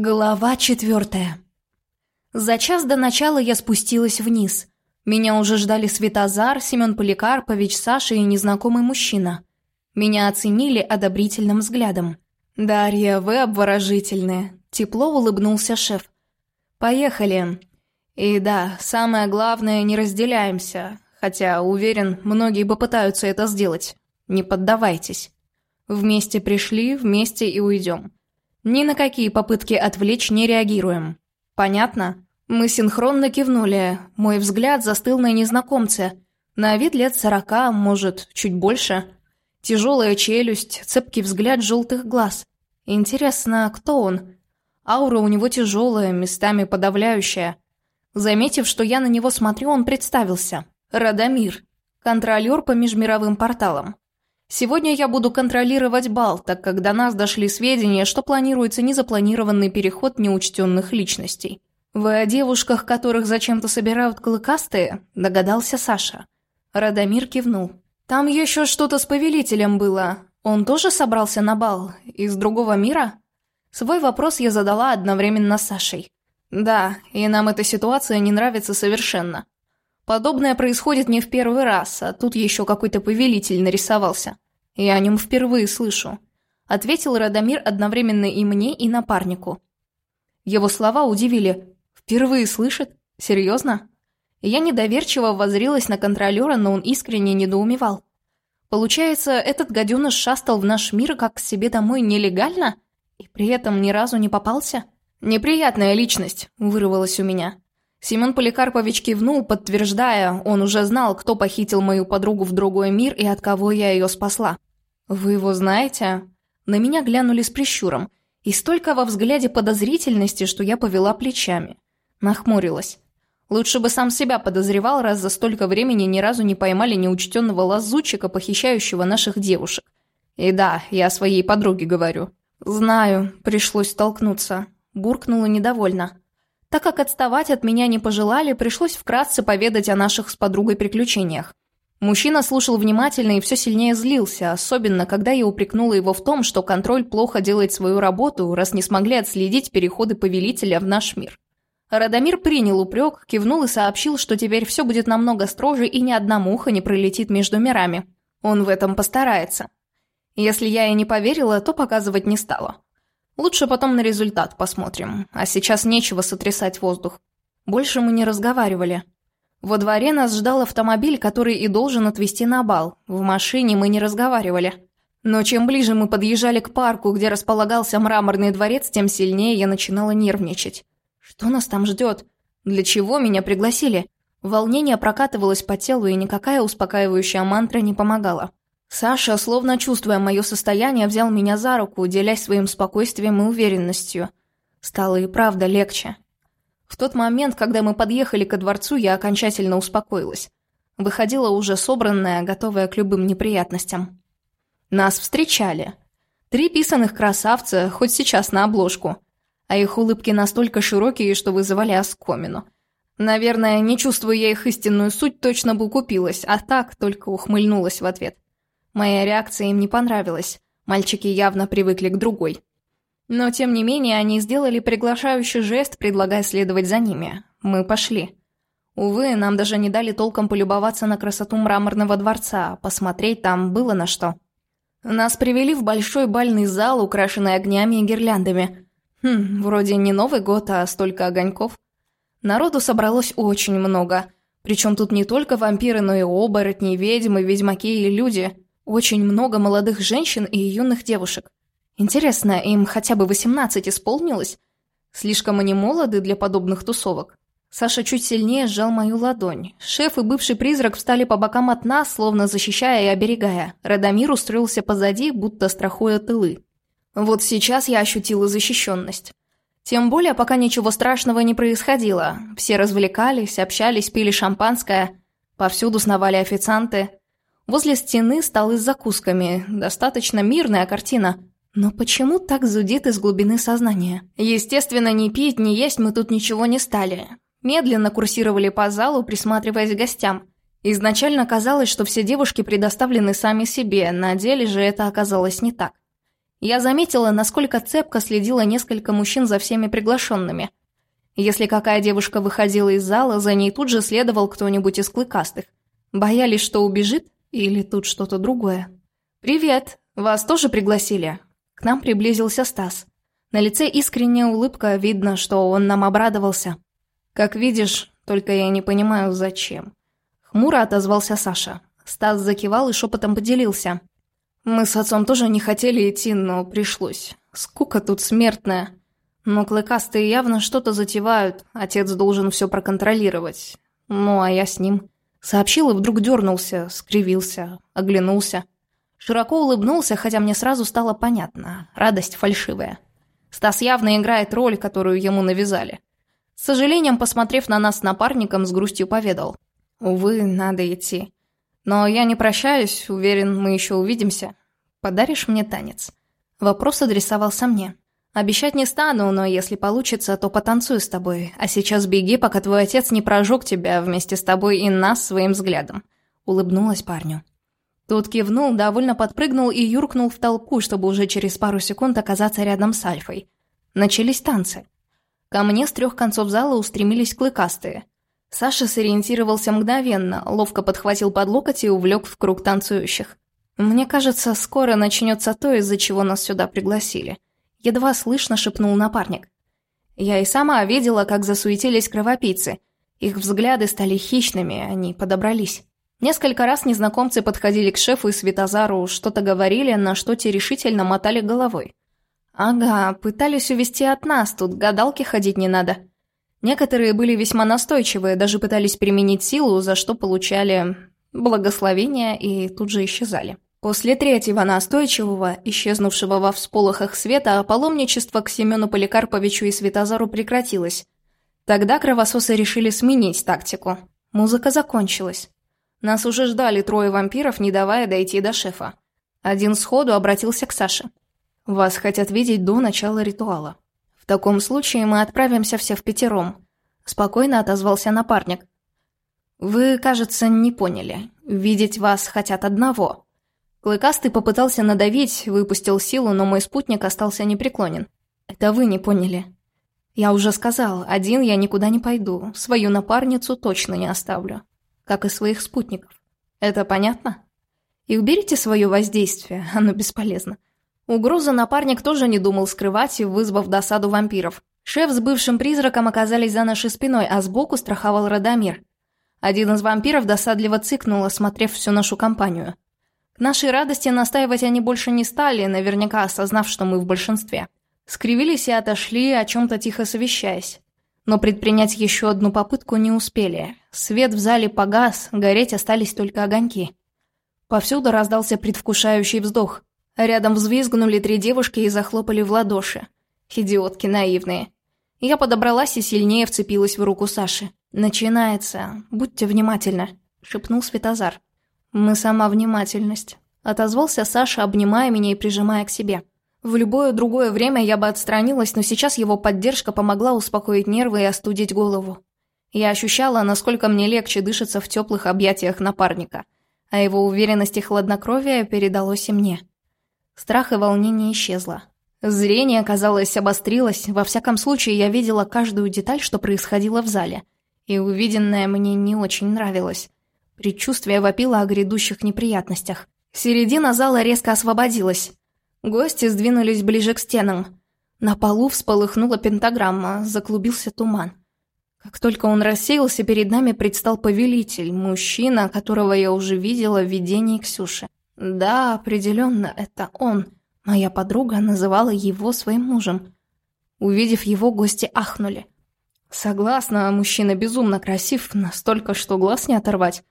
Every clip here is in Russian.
Глава четвертая. За час до начала я спустилась вниз. Меня уже ждали Светозар, Семен Поликарпович, Саша и незнакомый мужчина. Меня оценили одобрительным взглядом. «Дарья, вы обворожительны», — тепло улыбнулся шеф. «Поехали. И да, самое главное, не разделяемся, хотя, уверен, многие попытаются это сделать. Не поддавайтесь. Вместе пришли, вместе и уйдем». Ни на какие попытки отвлечь не реагируем. Понятно? Мы синхронно кивнули. Мой взгляд застыл на незнакомце. На вид лет сорока, может, чуть больше. Тяжелая челюсть, цепкий взгляд желтых глаз. Интересно, кто он? Аура у него тяжелая, местами подавляющая. Заметив, что я на него смотрю, он представился. Радомир. Контролер по межмировым порталам. Сегодня я буду контролировать бал, так как до нас дошли сведения, что планируется незапланированный переход неучтенных личностей. «Вы о девушках, которых зачем-то собирают клыкастые?» – догадался Саша. Радомир кивнул. «Там еще что-то с повелителем было. Он тоже собрался на бал? Из другого мира?» Свой вопрос я задала одновременно с Сашей. «Да, и нам эта ситуация не нравится совершенно. Подобное происходит не в первый раз, а тут еще какой-то повелитель нарисовался. Я о нем впервые слышу. Ответил Радомир одновременно и мне, и напарнику. Его слова удивили. «Впервые слышит? Серьезно?» Я недоверчиво воззрилась на контролера, но он искренне недоумевал. Получается, этот гаденыш шастал в наш мир как к себе домой нелегально? И при этом ни разу не попался? «Неприятная личность», — вырвалось у меня. Семен Поликарпович кивнул, подтверждая, он уже знал, кто похитил мою подругу в другой мир и от кого я ее спасла. «Вы его знаете?» На меня глянули с прищуром, и столько во взгляде подозрительности, что я повела плечами. Нахмурилась. Лучше бы сам себя подозревал, раз за столько времени ни разу не поймали неучтенного лазутчика, похищающего наших девушек. И да, я о своей подруге говорю. «Знаю, пришлось столкнуться», – буркнула недовольно. Так как отставать от меня не пожелали, пришлось вкратце поведать о наших с подругой приключениях. Мужчина слушал внимательно и все сильнее злился, особенно когда я упрекнула его в том, что контроль плохо делает свою работу, раз не смогли отследить переходы повелителя в наш мир. Радомир принял упрек, кивнул и сообщил, что теперь все будет намного строже и ни одна муха не пролетит между мирами. Он в этом постарается. Если я и не поверила, то показывать не стала. Лучше потом на результат посмотрим, а сейчас нечего сотрясать воздух. Больше мы не разговаривали. Во дворе нас ждал автомобиль, который и должен отвезти на бал. В машине мы не разговаривали. Но чем ближе мы подъезжали к парку, где располагался мраморный дворец, тем сильнее я начинала нервничать. Что нас там ждет? Для чего меня пригласили? Волнение прокатывалось по телу, и никакая успокаивающая мантра не помогала. Саша, словно чувствуя мое состояние, взял меня за руку, делясь своим спокойствием и уверенностью. Стало и правда легче. В тот момент, когда мы подъехали ко дворцу, я окончательно успокоилась. Выходила уже собранная, готовая к любым неприятностям. Нас встречали. Три писаных красавца, хоть сейчас на обложку. А их улыбки настолько широкие, что вызывали оскомину. Наверное, не чувствуя их истинную суть, точно бы купилась, а так только ухмыльнулась в ответ. Моя реакция им не понравилась. Мальчики явно привыкли к другой. Но, тем не менее, они сделали приглашающий жест, предлагая следовать за ними. Мы пошли. Увы, нам даже не дали толком полюбоваться на красоту мраморного дворца, посмотреть там было на что. Нас привели в большой бальный зал, украшенный огнями и гирляндами. Хм, вроде не Новый год, а столько огоньков. Народу собралось очень много. Причем тут не только вампиры, но и оборотни, ведьмы, ведьмаки и люди – очень много молодых женщин и юных девушек. Интересно, им хотя бы 18 исполнилось? Слишком они молоды для подобных тусовок. Саша чуть сильнее сжал мою ладонь. Шеф и бывший призрак встали по бокам от нас, словно защищая и оберегая. Радомир устроился позади, будто страхуя тылы. Вот сейчас я ощутила защищенность. Тем более, пока ничего страшного не происходило. Все развлекались, общались, пили шампанское. Повсюду сновали официанты. Возле стены столы с закусками. Достаточно мирная картина. Но почему так зудит из глубины сознания? Естественно, ни пить, ни есть мы тут ничего не стали. Медленно курсировали по залу, присматриваясь к гостям. Изначально казалось, что все девушки предоставлены сами себе, на деле же это оказалось не так. Я заметила, насколько цепко следило несколько мужчин за всеми приглашенными. Если какая девушка выходила из зала, за ней тут же следовал кто-нибудь из клыкастых. Боялись, что убежит, или тут что-то другое. «Привет! Вас тоже пригласили?» К нам приблизился Стас. На лице искренняя улыбка, видно, что он нам обрадовался. «Как видишь, только я не понимаю, зачем». Хмуро отозвался Саша. Стас закивал и шепотом поделился. «Мы с отцом тоже не хотели идти, но пришлось. Скука тут смертная. Но клыкастые явно что-то затевают, отец должен все проконтролировать. Ну, а я с ним». Сообщил и вдруг дернулся, скривился, оглянулся. Широко улыбнулся, хотя мне сразу стало понятно. Радость фальшивая. Стас явно играет роль, которую ему навязали. С сожалением, посмотрев на нас с напарником, с грустью поведал. «Увы, надо идти. Но я не прощаюсь, уверен, мы еще увидимся. Подаришь мне танец?» Вопрос адресовался мне. «Обещать не стану, но если получится, то потанцую с тобой. А сейчас беги, пока твой отец не прожег тебя вместе с тобой и нас своим взглядом». Улыбнулась парню. Тот кивнул, довольно подпрыгнул и юркнул в толпу, чтобы уже через пару секунд оказаться рядом с Альфой. Начались танцы. Ко мне с трех концов зала устремились клыкастые. Саша сориентировался мгновенно, ловко подхватил под локоть и увлек в круг танцующих. «Мне кажется, скоро начнется то, из-за чего нас сюда пригласили», — едва слышно шепнул напарник. Я и сама видела, как засуетились кровопийцы. Их взгляды стали хищными, они подобрались. Несколько раз незнакомцы подходили к шефу и Светозару, что-то говорили, на что те решительно мотали головой. «Ага, пытались увести от нас, тут гадалки ходить не надо». Некоторые были весьма настойчивые, даже пытались применить силу, за что получали благословения и тут же исчезали. После третьего настойчивого, исчезнувшего во всполохах света, паломничество к Семену Поликарповичу и Светозару прекратилось. Тогда кровососы решили сменить тактику. Музыка закончилась. Нас уже ждали трое вампиров, не давая дойти до шефа. Один сходу обратился к Саше. «Вас хотят видеть до начала ритуала. В таком случае мы отправимся все в пятером», — спокойно отозвался напарник. «Вы, кажется, не поняли. Видеть вас хотят одного». Клыкастый попытался надавить, выпустил силу, но мой спутник остался непреклонен. «Это вы не поняли. Я уже сказал, один я никуда не пойду, свою напарницу точно не оставлю как и своих спутников. Это понятно? И уберите свое воздействие, оно бесполезно. Угрозу напарник тоже не думал скрывать, вызвав досаду вампиров. Шеф с бывшим призраком оказались за нашей спиной, а сбоку страховал Радомир. Один из вампиров досадливо цыкнул, осмотрев всю нашу компанию. К нашей радости настаивать они больше не стали, наверняка осознав, что мы в большинстве. Скривились и отошли, о чем-то тихо совещаясь. Но предпринять еще одну попытку не успели. Свет в зале погас, гореть остались только огоньки. Повсюду раздался предвкушающий вздох. Рядом взвизгнули три девушки и захлопали в ладоши. Идиотки наивные. Я подобралась и сильнее вцепилась в руку Саши. «Начинается. Будьте внимательны», — шепнул Светозар. «Мы сама внимательность», — отозвался Саша, обнимая меня и прижимая к себе. В любое другое время я бы отстранилась, но сейчас его поддержка помогла успокоить нервы и остудить голову. Я ощущала, насколько мне легче дышится в теплых объятиях напарника, а его уверенность и хладнокровие передалось и мне. Страх и волнение исчезло. Зрение, казалось, обострилось, во всяком случае я видела каждую деталь, что происходило в зале, и увиденное мне не очень нравилось. Предчувствие вопило о грядущих неприятностях. Середина зала резко освободилась, Гости сдвинулись ближе к стенам. На полу всполыхнула пентаграмма, заклубился туман. Как только он рассеялся, перед нами предстал повелитель, мужчина, которого я уже видела в видении Ксюши. Да, определенно, это он. Моя подруга называла его своим мужем. Увидев его, гости ахнули. Согласна, мужчина безумно красив, настолько, что глаз не оторвать.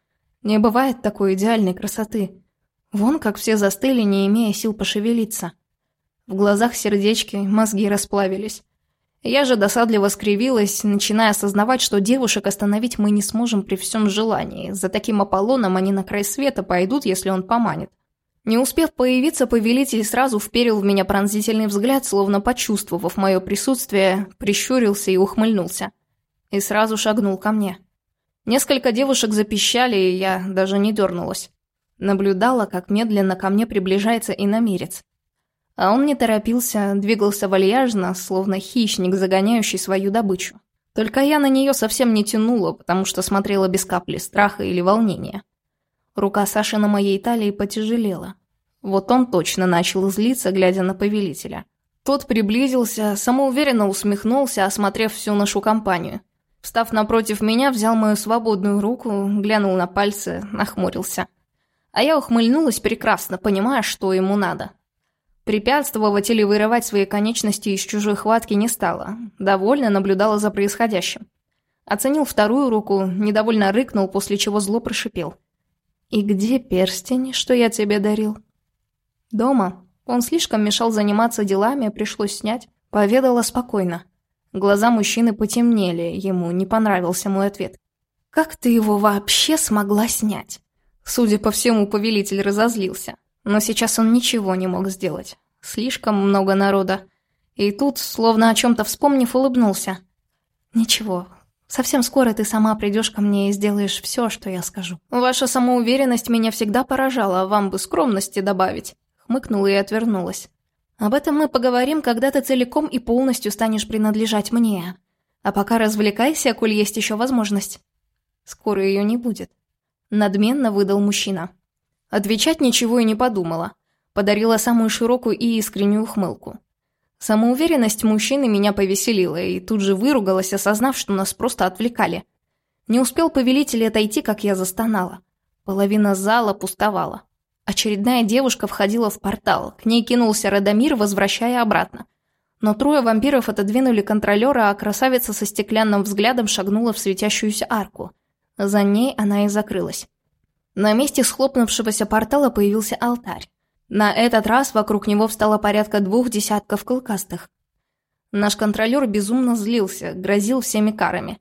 Не бывает такой идеальной красоты. Вон как все застыли, не имея сил пошевелиться. В глазах сердечки, мозги расплавились. Я же досадливо скривилась, начиная осознавать, что девушек остановить мы не сможем при всем желании. За таким Аполлоном они на край света пойдут, если он поманит. Не успев появиться, повелитель сразу вперил в меня пронзительный взгляд, словно почувствовав мое присутствие, прищурился и ухмыльнулся. И сразу шагнул ко мне. Несколько девушек запищали, и я даже не дернулась. Наблюдала, как медленно ко мне приближается иномерец. А он не торопился, двигался вальяжно, словно хищник, загоняющий свою добычу. Только я на нее совсем не тянула, потому что смотрела без капли страха или волнения. Рука Саши на моей талии потяжелела. Вот он точно начал злиться, глядя на повелителя. Тот приблизился, самоуверенно усмехнулся, осмотрев всю нашу компанию. Встав напротив меня, взял мою свободную руку, глянул на пальцы, нахмурился. А я ухмыльнулась прекрасно, понимая, что ему надо. Препятствовать или вырывать свои конечности из чужой хватки не стала. Довольно наблюдала за происходящим. Оценил вторую руку, недовольно рыкнул, после чего зло прошипел. «И где перстень, что я тебе дарил?» «Дома. Он слишком мешал заниматься делами, пришлось снять». Поведала спокойно. Глаза мужчины потемнели, ему не понравился мой ответ. «Как ты его вообще смогла снять?» Судя по всему, повелитель разозлился. Но сейчас он ничего не мог сделать. Слишком много народа. И тут, словно о чем-то вспомнив, улыбнулся. «Ничего, совсем скоро ты сама придешь ко мне и сделаешь все, что я скажу. Ваша самоуверенность меня всегда поражала, вам бы скромности добавить». Хмыкнула и отвернулась. «Об этом мы поговорим, когда ты целиком и полностью станешь принадлежать мне. А пока развлекайся, коль есть еще возможность. Скоро ее не будет». Надменно выдал мужчина. Отвечать ничего и не подумала. Подарила самую широкую и искреннюю ухмылку. Самоуверенность мужчины меня повеселила, и тут же выругалась, осознав, что нас просто отвлекали. Не успел повелитель отойти, как я застонала. Половина зала пустовала. Очередная девушка входила в портал, к ней кинулся Радомир, возвращая обратно. Но трое вампиров отодвинули контролера, а красавица со стеклянным взглядом шагнула в светящуюся арку. За ней она и закрылась. На месте схлопнувшегося портала появился алтарь. На этот раз вокруг него встало порядка двух десятков клыкастых. Наш контролер безумно злился, грозил всеми карами.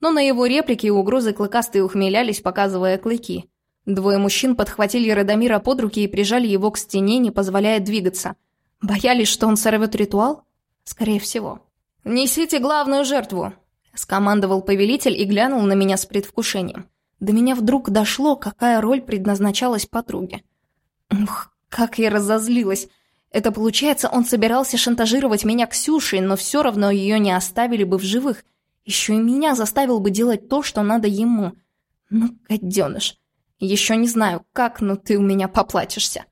Но на его реплики и угрозы клыкастые ухмелялись, показывая клыки. Двое мужчин подхватили Радомира под руки и прижали его к стене, не позволяя двигаться. Боялись, что он сорвет ритуал? Скорее всего. «Несите главную жертву!» – скомандовал повелитель и глянул на меня с предвкушением. До меня вдруг дошло, какая роль предназначалась подруге. Ух, как я разозлилась. Это получается, он собирался шантажировать меня Ксюшей, но все равно ее не оставили бы в живых. Еще и меня заставил бы делать то, что надо ему. Ну, гаденыш. Еще не знаю, как, но ты у меня поплатишься.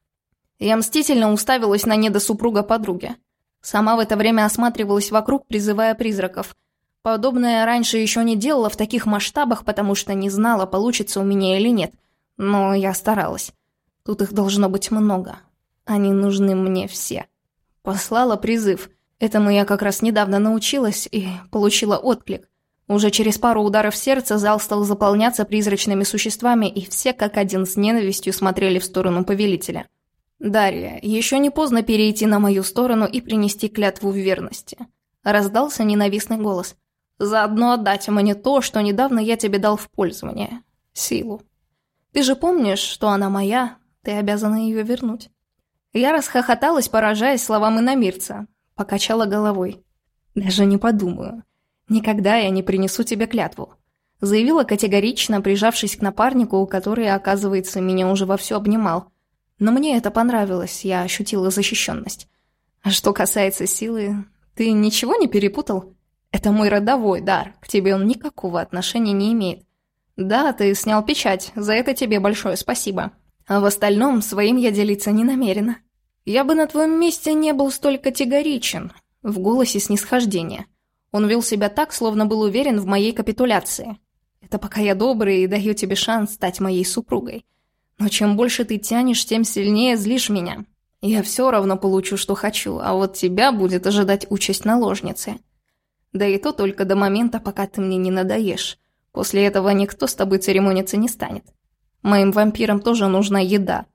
Я мстительно уставилась на недосупруга подруги. Сама в это время осматривалась вокруг, призывая призраков – Подобное раньше еще не делала в таких масштабах, потому что не знала, получится у меня или нет. Но я старалась. Тут их должно быть много. Они нужны мне все. Послала призыв. Этому я как раз недавно научилась и получила отклик. Уже через пару ударов сердца зал стал заполняться призрачными существами, и все как один с ненавистью смотрели в сторону повелителя. «Дарья, еще не поздно перейти на мою сторону и принести клятву в верности», — раздался ненавистный голос. Заодно отдать мне то, что недавно я тебе дал в пользование. Силу. Ты же помнишь, что она моя, ты обязана ее вернуть. Я расхохоталась, поражаясь словам иномирца. Покачала головой. Даже не подумаю. Никогда я не принесу тебе клятву. Заявила категорично, прижавшись к напарнику, который, оказывается, меня уже вовсю обнимал. Но мне это понравилось, я ощутила защищенность. А что касается силы, ты ничего не перепутал? Это мой родовой дар, к тебе он никакого отношения не имеет. Да, ты снял печать, за это тебе большое спасибо. А в остальном своим я делиться не намерена. Я бы на твоем месте не был столь категоричен. В голосе снисхождения. Он вел себя так, словно был уверен в моей капитуляции. Это пока я добрый и даю тебе шанс стать моей супругой. Но чем больше ты тянешь, тем сильнее злишь меня. Я все равно получу, что хочу, а вот тебя будет ожидать участь наложницы. Да и то только до момента, пока ты мне не надоешь. После этого никто с тобой церемониться не станет. Моим вампирам тоже нужна еда.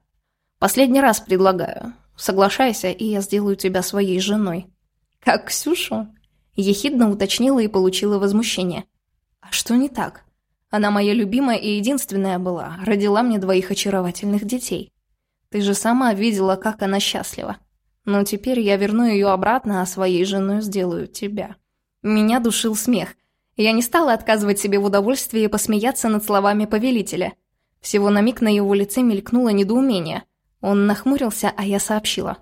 Последний раз предлагаю. Соглашайся, и я сделаю тебя своей женой. Как Ксюшу? Ехидно уточнила и получила возмущение. А что не так? Она моя любимая и единственная была, родила мне двоих очаровательных детей. Ты же сама видела, как она счастлива. Но теперь я верну ее обратно, а своей женой сделаю тебя. Меня душил смех. Я не стала отказывать себе в удовольствии посмеяться над словами повелителя. Всего на миг на его лице мелькнуло недоумение. Он нахмурился, а я сообщила.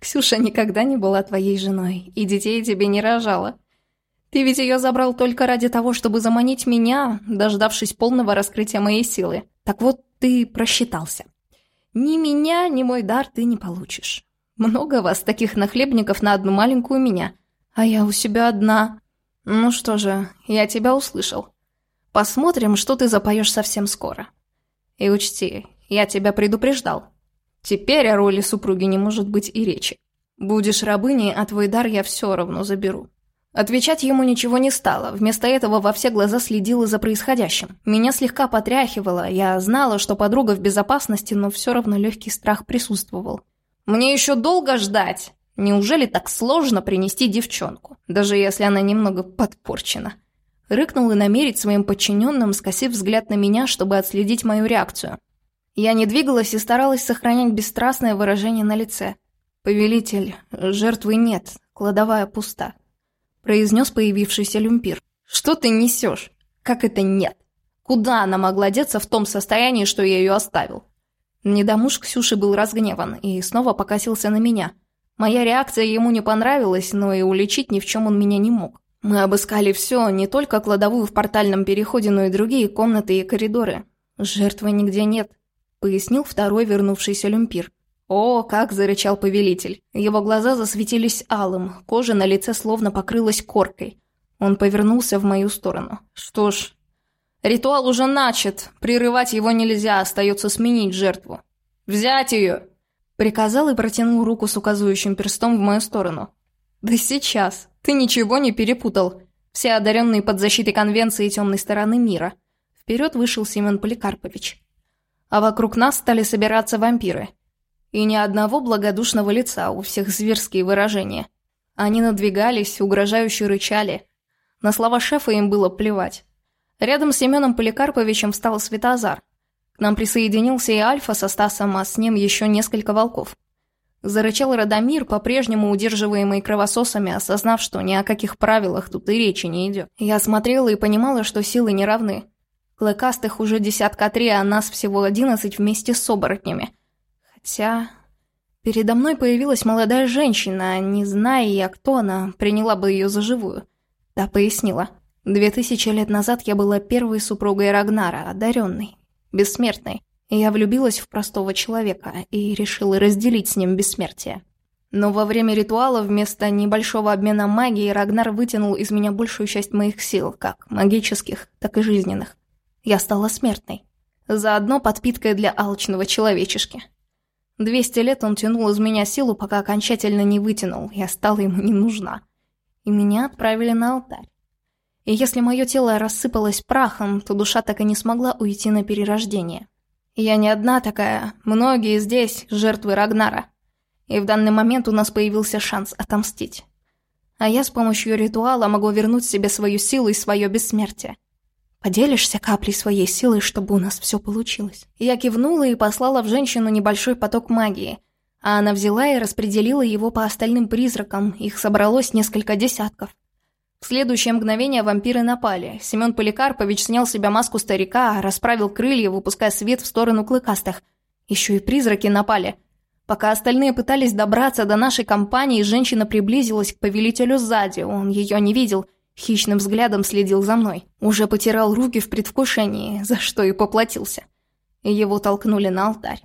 Ксюша никогда не была твоей женой, и детей тебе не рожала. Ты ведь ее забрал только ради того, чтобы заманить меня, дождавшись полного раскрытия моей силы. Так вот, ты просчитался. Ни меня, ни мой дар ты не получишь. Много вас, таких нахлебников, на одну маленькую меня. А я у себя одна. Ну что же, я тебя услышал. Посмотрим, что ты запоешь совсем скоро. И учти, я тебя предупреждал. Теперь о роли супруги не может быть и речи. Будешь рабыней, а твой дар я все равно заберу. Отвечать ему ничего не стало, вместо этого во все глаза следила за происходящим. Меня слегка потряхивало, я знала, что подруга в безопасности, но все равно легкий страх присутствовал. «Мне еще долго ждать? Неужели так сложно принести девчонку, даже если она немного подпорчена?» Рыкнул и намерить своим подчиненным, скосив взгляд на меня, чтобы отследить мою реакцию. Я не двигалась и старалась сохранять бесстрастное выражение на лице. «Повелитель, жертвы нет, кладовая пуста», — произнес появившийся люмпир. «Что ты несешь? Как это нет? Куда она могла деться в том состоянии, что я ее оставил?» Недомуж Ксюши был разгневан и снова покосился на меня. Моя реакция ему не понравилась, но и уличить ни в чем он меня не мог. Мы обыскали все, не только кладовую в портальном переходе, но и другие комнаты и коридоры. Жертвы нигде нет пояснил второй вернувшийся люмпир. «О, как!» – зарычал повелитель. Его глаза засветились алым, кожа на лице словно покрылась коркой. Он повернулся в мою сторону. «Что ж, ритуал уже начат, прерывать его нельзя, остается сменить жертву. Взять ее!» Приказал и протянул руку с указывающим перстом в мою сторону. «Да сейчас! Ты ничего не перепутал! Все одаренные под защитой конвенции темной стороны мира!» Вперед вышел Семен Поликарпович а вокруг нас стали собираться вампиры. И ни одного благодушного лица, у всех зверские выражения. Они надвигались, угрожающе рычали. На слова шефа им было плевать. Рядом с Семеном Поликарповичем встал Светозар. К нам присоединился и Альфа со Стасом, а с ним еще несколько волков. Зарычал Радомир, по-прежнему удерживаемый кровососами, осознав, что ни о каких правилах тут и речи не идет. Я смотрела и понимала, что силы не равны. Клыкастых уже десятка три, а нас всего одиннадцать вместе с оборотнями. Хотя... Передо мной появилась молодая женщина, не зная я, кто она, приняла бы ее за живую. Та пояснила. Две тысячи лет назад я была первой супругой Рагнара, одаренной, бессмертной. Я влюбилась в простого человека и решила разделить с ним бессмертие. Но во время ритуала вместо небольшого обмена магией Рагнар вытянул из меня большую часть моих сил, как магических, так и жизненных я стала смертной. Заодно подпиткой для алчного человечешки. Двести лет он тянул из меня силу, пока окончательно не вытянул, я стала ему не нужна. И меня отправили на алтарь. И если мое тело рассыпалось прахом, то душа так и не смогла уйти на перерождение. Я не одна такая, многие здесь жертвы Рагнара. И в данный момент у нас появился шанс отомстить. А я с помощью ритуала могу вернуть себе свою силу и свое бессмертие. Поделишься каплей своей силы, чтобы у нас все получилось?» Я кивнула и послала в женщину небольшой поток магии, а она взяла и распределила его по остальным призракам, их собралось несколько десятков. В следующее мгновение вампиры напали. Семен Поликарпович снял себя маску старика, расправил крылья, выпуская свет в сторону клыкастых. Еще и призраки напали. Пока остальные пытались добраться до нашей компании, женщина приблизилась к повелителю сзади, он ее не видел – Хищным взглядом следил за мной. Уже потирал руки в предвкушении, за что и поплатился. Его толкнули на алтарь.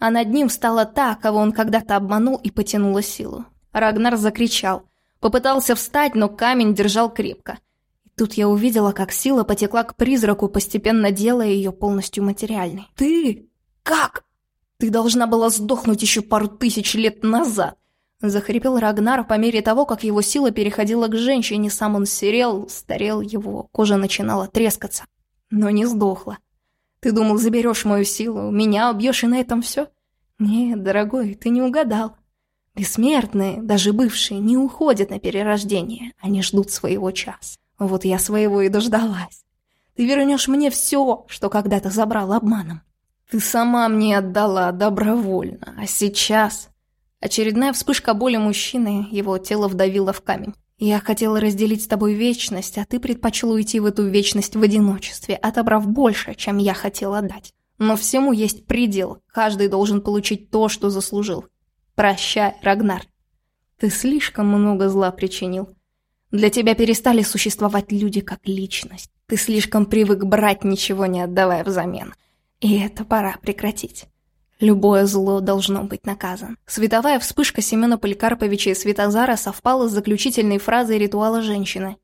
А над ним встала та, кого он когда-то обманул и потянула силу. Рагнар закричал. Попытался встать, но камень держал крепко. И тут я увидела, как сила потекла к призраку, постепенно делая ее полностью материальной. «Ты? Как? Ты должна была сдохнуть еще пару тысяч лет назад!» Захрипел Рагнар по мере того, как его сила переходила к женщине, сам он серел, старел, его кожа начинала трескаться. Но не сдохла. Ты думал, заберешь мою силу, меня убьешь и на этом все? Нет, дорогой, ты не угадал. Бессмертные, даже бывшие, не уходят на перерождение, они ждут своего часа. Вот я своего и дождалась. Ты вернешь мне все, что когда-то забрал обманом. Ты сама мне отдала добровольно, а сейчас Очередная вспышка боли мужчины, его тело вдавило в камень. «Я хотела разделить с тобой вечность, а ты предпочел уйти в эту вечность в одиночестве, отобрав больше, чем я хотела дать. Но всему есть предел, каждый должен получить то, что заслужил. Прощай, Рагнар. Ты слишком много зла причинил. Для тебя перестали существовать люди как личность. Ты слишком привык брать, ничего не отдавая взамен. И это пора прекратить. Любое зло должно быть наказано. Световая вспышка Семена Поликарповича и Светозара совпала с заключительной фразой ритуала женщины.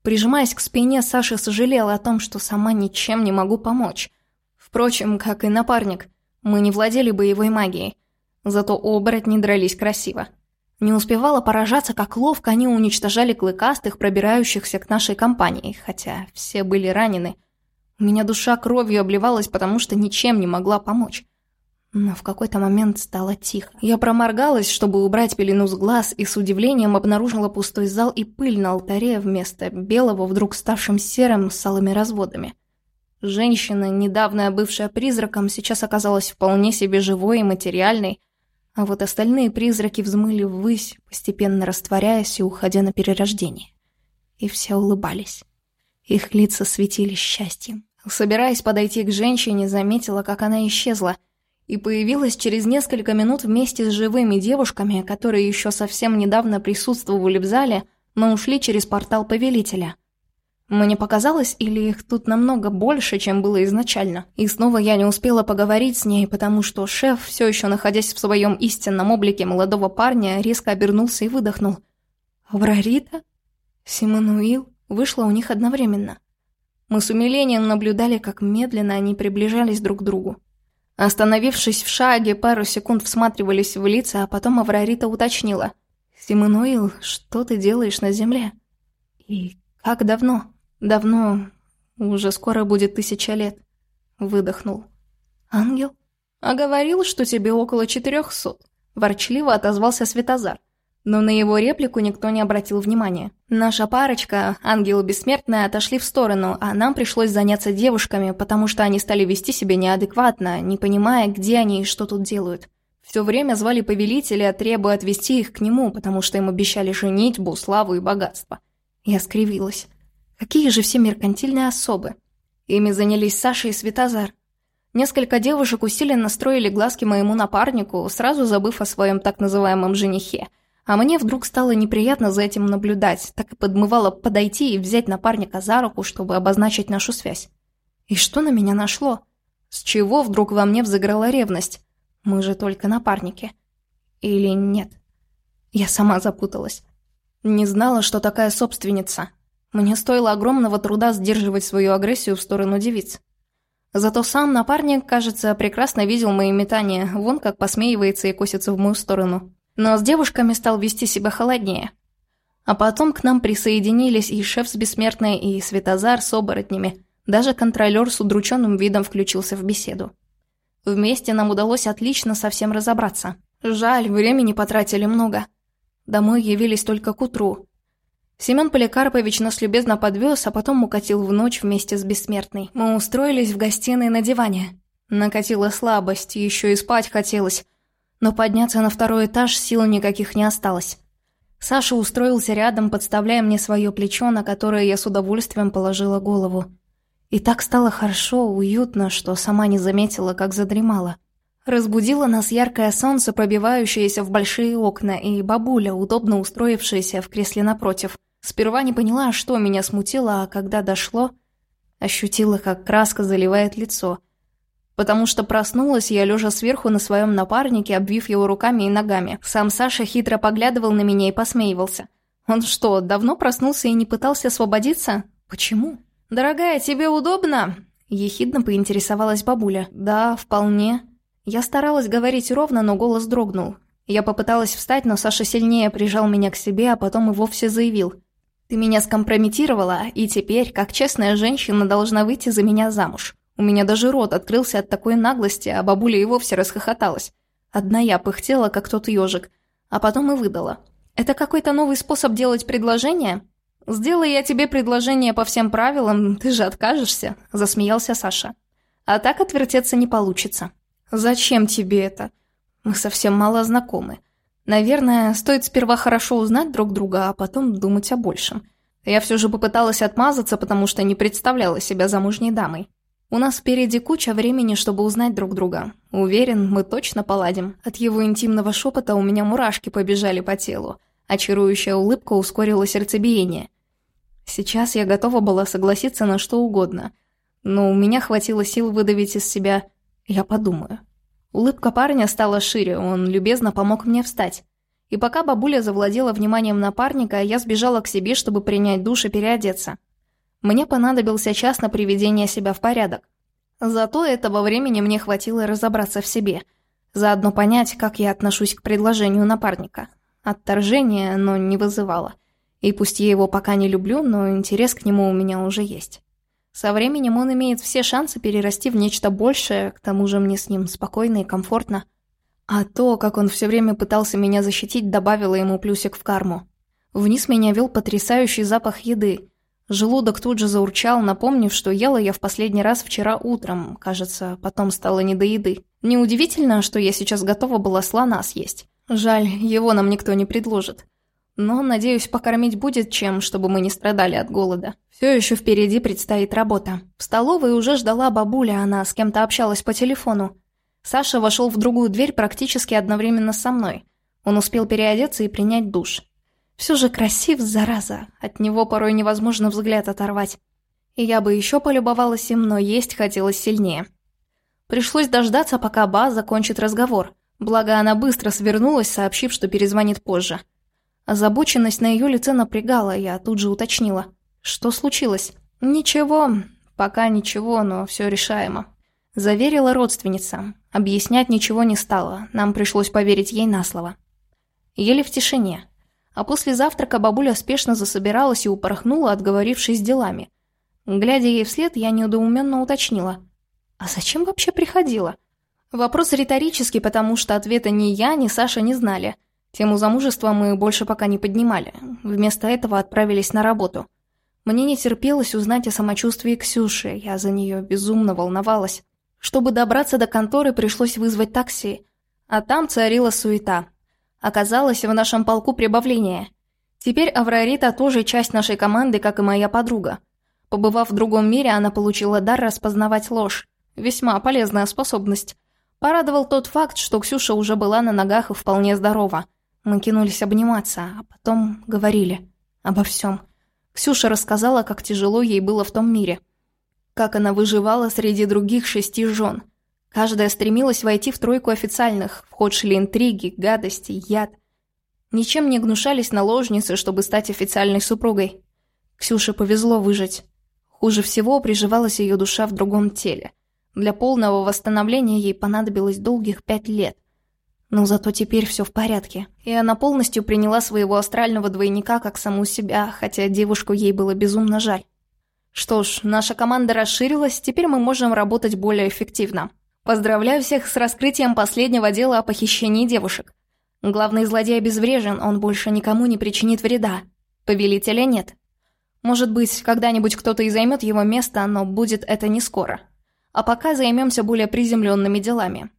Прижимаясь к спине, Саша сожалела о том, что сама ничем не могу помочь. Впрочем, как и напарник, мы не владели боевой магией. Зато оборотни дрались красиво. Не успевала поражаться, как ловко они уничтожали клыкастых, пробирающихся к нашей компании, хотя все были ранены. У меня душа кровью обливалась, потому что ничем не могла помочь. Но в какой-то момент стало тихо. Я проморгалась, чтобы убрать пелену с глаз, и с удивлением обнаружила пустой зал и пыль на алтаре вместо белого, вдруг ставшим серым с алыми разводами. Женщина, недавно бывшая призраком, сейчас оказалась вполне себе живой и материальной, а вот остальные призраки взмыли ввысь, постепенно растворяясь и уходя на перерождение. И все улыбались. Их лица светились счастьем. Собираясь подойти к женщине, заметила, как она исчезла, и появилась через несколько минут вместе с живыми девушками, которые еще совсем недавно присутствовали в зале, но ушли через портал Повелителя. Мне показалось, или их тут намного больше, чем было изначально. И снова я не успела поговорить с ней, потому что шеф, все еще находясь в своем истинном облике молодого парня, резко обернулся и выдохнул. «Аврарита?» «Симонуил?» Вышло у них одновременно. Мы с умилением наблюдали, как медленно они приближались друг к другу. Остановившись в шаге, пару секунд всматривались в лица, а потом Аврарита уточнила. «Симонуил, что ты делаешь на земле?» «И как давно?» Давно, уже скоро будет тысяча лет. Выдохнул. Ангел? А говорил, что тебе около четырехсот. Ворчливо отозвался Светозар. Но на его реплику никто не обратил внимания. Наша парочка, ангел бессмертная, отошли в сторону, а нам пришлось заняться девушками, потому что они стали вести себя неадекватно, не понимая, где они и что тут делают. Все время звали повелителя, требуя отвести их к нему, потому что им обещали женитьбу, славу и богатство. Я скривилась. Какие же все меркантильные особы. Ими занялись Саша и Светозар. Несколько девушек усиленно строили глазки моему напарнику, сразу забыв о своем так называемом женихе. А мне вдруг стало неприятно за этим наблюдать, так и подмывало подойти и взять напарника за руку, чтобы обозначить нашу связь. И что на меня нашло? С чего вдруг во мне взыграла ревность? Мы же только напарники. Или нет? Я сама запуталась. Не знала, что такая собственница, мне стоило огромного труда сдерживать свою агрессию в сторону девиц. Зато сам напарник, кажется, прекрасно видел мои метания, вон как посмеивается и косится в мою сторону. Но с девушками стал вести себя холоднее. А потом к нам присоединились и шеф с Бессмертной, и Светозар с оборотнями. Даже контролер с удрученным видом включился в беседу. Вместе нам удалось отлично со всем разобраться. Жаль, времени потратили много. Домой явились только к утру, Семен Поликарпович нас любезно подвез, а потом укатил в ночь вместе с Бессмертной. Мы устроились в гостиной на диване. Накатила слабость, еще и спать хотелось. Но подняться на второй этаж сил никаких не осталось. Саша устроился рядом, подставляя мне свое плечо, на которое я с удовольствием положила голову. И так стало хорошо, уютно, что сама не заметила, как задремала. Разбудило нас яркое солнце, пробивающееся в большие окна, и бабуля, удобно устроившаяся в кресле напротив – Сперва не поняла, что меня смутило, а когда дошло, ощутила, как краска заливает лицо. Потому что проснулась я, лежа сверху на своем напарнике, обвив его руками и ногами. Сам Саша хитро поглядывал на меня и посмеивался. Он что, давно проснулся и не пытался освободиться? Почему? «Дорогая, тебе удобно?» Ехидно поинтересовалась бабуля. «Да, вполне». Я старалась говорить ровно, но голос дрогнул. Я попыталась встать, но Саша сильнее прижал меня к себе, а потом и вовсе заявил. Ты меня скомпрометировала, и теперь, как честная женщина, должна выйти за меня замуж. У меня даже рот открылся от такой наглости, а бабуля и вовсе расхохоталась. Одна я пыхтела, как тот ежик, а потом и выдала. «Это какой-то новый способ делать предложение?» «Сделай я тебе предложение по всем правилам, ты же откажешься», – засмеялся Саша. «А так отвертеться не получится». «Зачем тебе это? Мы совсем мало знакомы. Наверное, стоит сперва хорошо узнать друг друга, а потом думать о большем. Я все же попыталась отмазаться, потому что не представляла себя замужней дамой. У нас впереди куча времени, чтобы узнать друг друга. Уверен, мы точно поладим. От его интимного шепота у меня мурашки побежали по телу. Очарующая улыбка ускорила сердцебиение. Сейчас я готова была согласиться на что угодно. Но у меня хватило сил выдавить из себя «я подумаю». Улыбка парня стала шире, он любезно помог мне встать. И пока бабуля завладела вниманием напарника, я сбежала к себе, чтобы принять душ и переодеться. Мне понадобился час на приведение себя в порядок. Зато этого времени мне хватило разобраться в себе, заодно понять, как я отношусь к предложению напарника. Отторжение оно не вызывало. И пусть я его пока не люблю, но интерес к нему у меня уже есть. Со временем он имеет все шансы перерасти в нечто большее, к тому же мне с ним спокойно и комфортно. А то, как он все время пытался меня защитить, добавило ему плюсик в карму. Вниз меня вел потрясающий запах еды. Желудок тут же заурчал, напомнив, что ела я в последний раз вчера утром. Кажется, потом стало не до еды. Неудивительно, что я сейчас готова была слона съесть. Жаль, его нам никто не предложит. Но, надеюсь, покормить будет чем, чтобы мы не страдали от голода. Все еще впереди предстоит работа. В столовой уже ждала бабуля, она с кем-то общалась по телефону. Саша вошел в другую дверь практически одновременно со мной. Он успел переодеться и принять душ. Все же красив, зараза. От него порой невозможно взгляд оторвать. И я бы еще полюбовалась им, но есть хотелось сильнее. Пришлось дождаться, пока Ба закончит разговор. Благо, она быстро свернулась, сообщив, что перезвонит позже. Озабоченность на ее лице напрягала, я тут же уточнила. Что случилось? Ничего, пока ничего, но все решаемо. Заверила родственница. Объяснять ничего не стала, нам пришлось поверить ей на слово. Еле в тишине. А после завтрака бабуля спешно засобиралась и упорхнула, отговорившись делами. Глядя ей вслед, я недоуменно уточнила. «А зачем вообще приходила?» Вопрос риторический, потому что ответа ни я, ни Саша не знали. Тему замужества мы больше пока не поднимали. Вместо этого отправились на работу. Мне не терпелось узнать о самочувствии Ксюши, я за нее безумно волновалась. Чтобы добраться до конторы, пришлось вызвать такси. А там царила суета. Оказалось, в нашем полку прибавление. Теперь Аврарита тоже часть нашей команды, как и моя подруга. Побывав в другом мире, она получила дар распознавать ложь. Весьма полезная способность. Порадовал тот факт, что Ксюша уже была на ногах и вполне здорова. Мы кинулись обниматься, а потом говорили. Обо всем. Ксюша рассказала, как тяжело ей было в том мире. Как она выживала среди других шести жен. Каждая стремилась войти в тройку официальных, в ход шли интриги, гадости, яд. Ничем не гнушались наложницы, чтобы стать официальной супругой. Ксюше повезло выжить. Хуже всего приживалась ее душа в другом теле. Для полного восстановления ей понадобилось долгих пять лет. Но зато теперь все в порядке. И она полностью приняла своего астрального двойника как саму себя, хотя девушку ей было безумно жаль. Что ж, наша команда расширилась, теперь мы можем работать более эффективно. Поздравляю всех с раскрытием последнего дела о похищении девушек. Главный злодей обезврежен, он больше никому не причинит вреда. Повелителя нет. Может быть, когда-нибудь кто-то и займет его место, но будет это не скоро. А пока займемся более приземленными делами.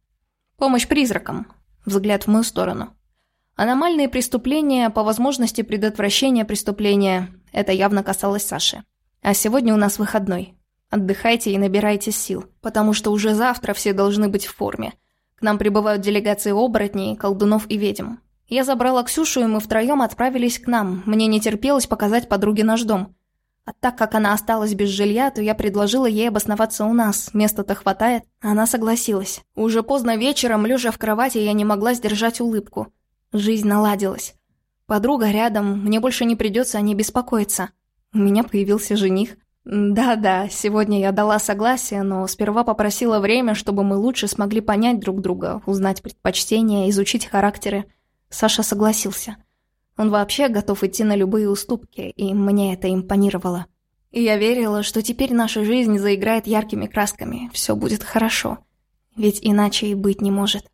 Помощь призракам. Взгляд в мою сторону. Аномальные преступления, по возможности предотвращения преступления. Это явно касалось Саши. А сегодня у нас выходной. Отдыхайте и набирайте сил, потому что уже завтра все должны быть в форме. К нам прибывают делегации оборотней, колдунов и ведьм. Я забрала Ксюшу, и мы втроем отправились к нам. Мне не терпелось показать подруге наш дом. А так как она осталась без жилья, то я предложила ей обосноваться у нас. Места-то хватает. Она согласилась. Уже поздно вечером, лежа в кровати, я не могла сдержать улыбку. Жизнь наладилась. Подруга рядом, мне больше не придется о ней беспокоиться. У меня появился жених. «Да-да, сегодня я дала согласие, но сперва попросила время, чтобы мы лучше смогли понять друг друга, узнать предпочтения, изучить характеры. Саша согласился. Он вообще готов идти на любые уступки, и мне это импонировало. И я верила, что теперь наша жизнь заиграет яркими красками, все будет хорошо. Ведь иначе и быть не может.